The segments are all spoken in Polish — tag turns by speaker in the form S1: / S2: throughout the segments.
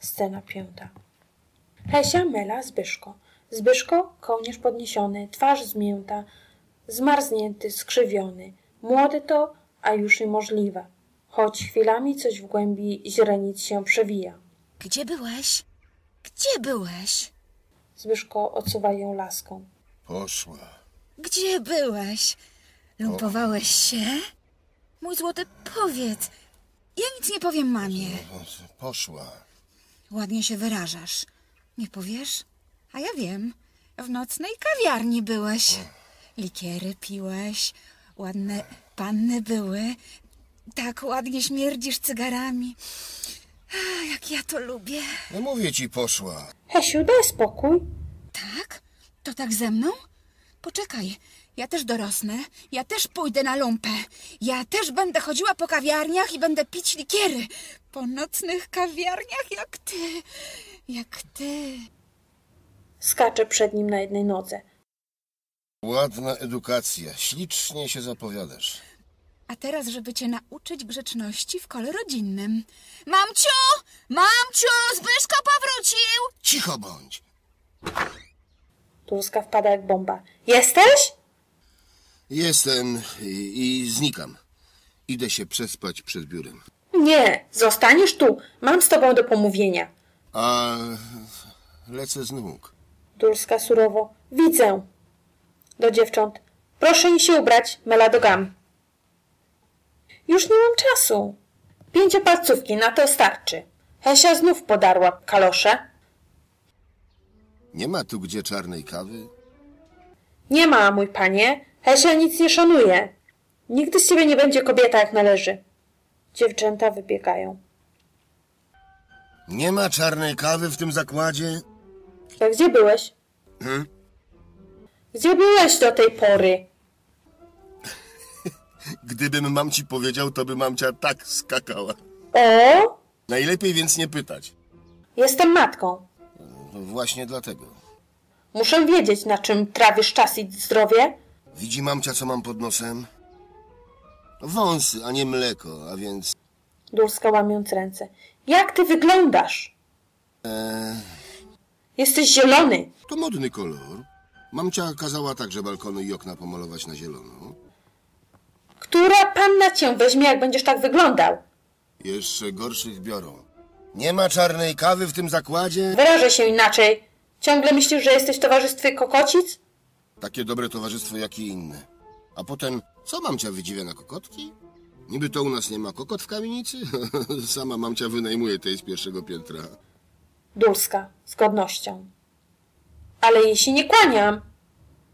S1: Scena piąta. Hesia, Mela, Zbyszko. Zbyszko, kołnierz podniesiony, twarz zmięta, zmarznięty, skrzywiony. Młody to, a już niemożliwe. Choć chwilami coś w głębi źrenic się przewija.
S2: Gdzie byłeś? Gdzie byłeś?
S1: Zbyszko odsuwa ją laską.
S3: Poszła.
S2: Gdzie byłeś? Lumpowałeś się? Mój złoty, powiedz. Ja nic nie powiem mamie.
S3: Poszła.
S2: Ładnie się wyrażasz. Nie powiesz? A ja wiem. W nocnej kawiarni byłeś. Likiery piłeś. Ładne panny były. Tak ładnie śmierdzisz cygarami. A, jak ja to lubię.
S3: No mówię ci, poszła.
S1: Hesiu, daj spokój.
S2: Tak? To tak ze mną? Poczekaj, ja też dorosnę, ja też pójdę na lumpę. Ja też będę chodziła po kawiarniach i będę pić likiery. Po nocnych kawiarniach jak ty, jak ty.
S1: Skacze przed nim na jednej nodze.
S3: Ładna edukacja. Ślicznie się zapowiadasz.
S2: A teraz, żeby cię nauczyć grzeczności w kole rodzinnym. Mamciu! Mamciu! Zbyszko powrócił!
S3: Cicho bądź.
S1: Turska wpada jak bomba. Jesteś?
S3: Jestem i, i znikam. Idę się przespać przed biurem.
S1: Nie, zostaniesz tu. Mam z tobą do pomówienia.
S3: A lecę z nóg.
S1: Surowo. Widzę. Do dziewcząt. Proszę mi się ubrać, Mela do gam. Już nie mam czasu. Pięciopalcówki, na to starczy. Hesia znów podarła kalosze.
S3: Nie ma tu gdzie czarnej kawy?
S1: Nie ma, mój panie. Hesia nic nie szanuje. Nigdy z ciebie nie będzie kobieta jak należy. Dziewczęta wybiegają.
S3: Nie ma czarnej kawy w tym zakładzie?
S1: A gdzie byłeś?
S3: Hmm?
S1: Gdzie byłeś do tej pory?
S3: Gdybym mam ci powiedział, to by mamcia tak skakała.
S1: O,
S3: Najlepiej więc nie pytać.
S1: jestem matką.
S3: No Właśnie dlatego.
S1: Muszę wiedzieć, na czym trawisz czas i zdrowie.
S3: Widzi mamcia, co mam pod nosem? Wąsy, a nie mleko, a więc...
S1: Dulska łamiąc ręce. Jak ty wyglądasz?
S3: E,
S1: Jesteś zielony.
S3: to modny kolor. Mamcia kazała także balkony i okna pomalować na zielono.
S1: Która panna cię weźmie, jak będziesz tak wyglądał?
S3: Jeszcze gorszych biorą. Nie ma czarnej kawy w tym zakładzie?
S1: Wyrażę się inaczej. Ciągle myślisz, że jesteś w towarzystwie kokocic?
S3: Takie dobre towarzystwo jak i inne. A potem, co mamcia wydziwia na kokotki? Niby to u nas nie ma kokot w kamienicy? Sama mamcia wynajmuje tej z pierwszego piętra.
S1: Dulska, z godnością. Ale jej się nie kłaniam.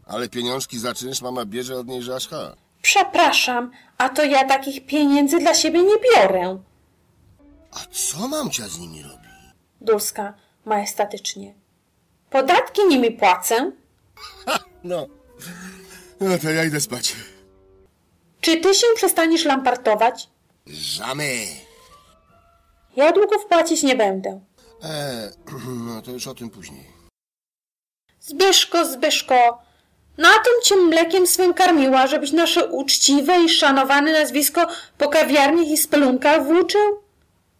S3: Ale pieniążki za czynsz mama bierze od niej, że aż ha.
S1: Przepraszam, a to ja takich pieniędzy dla siebie nie biorę.
S3: A co mamcia z nimi robi?
S1: Dulska, majestatycznie. Podatki nimi płacę.
S3: No. No to ja idę spać.
S1: Czy ty się przestaniesz lampartować?
S3: Żamy.
S1: Ja długów płacić nie będę.
S3: E, no to już o tym później.
S1: Zbyszko, Zbyszko, na tym cię mlekiem swym karmiła, żebyś nasze uczciwe i szanowane nazwisko po kawiarniach i spelunkach włóczył?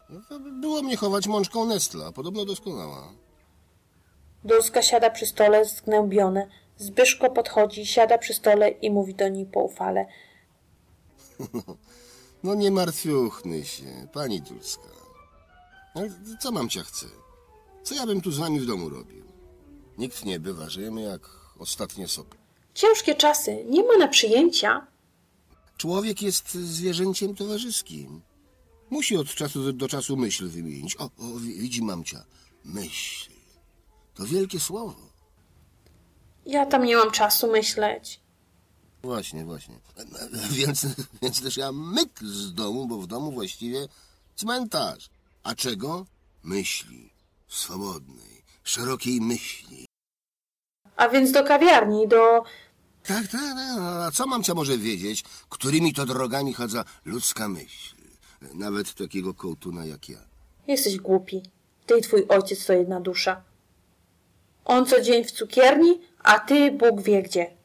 S3: No Było mnie chować mączką Nestla, podobno doskonała.
S1: Dulska siada przy stole zgnębione. Zbyszko podchodzi, siada przy stole i mówi do niej poufale.
S3: No nie martwiuchny się, pani Dulska. Ale co mamcia chce? Co ja bym tu z wami w domu robił? Nikt nie bywa, żyjemy jak ostatnie sopy.
S1: Ciężkie czasy, nie ma na przyjęcia.
S3: Człowiek jest zwierzęciem towarzyskim. Musi od czasu do- do czasu myśl wymienić. O, o wi- widzi mamcia, myśl. To wielkie słowo.
S1: Ja tam nie mam czasu myśleć.
S3: Właśnie, właśnie. Więc, więc też ja myk z domu, bo w domu właściwie cmentarz. A czego? Myśli. Swobodnej, szerokiej myśli.
S1: A więc do kawiarni, do...
S3: Tak, tak, tak. A co mamcia może wiedzieć, którymi to drogami chodza ludzka myśl? Nawet takiego kołtuna jak ja.
S1: Jesteś głupi. Ty i twój ojciec to jedna dusza. On co dzień w cukierni, a ty Bóg wie gdzie.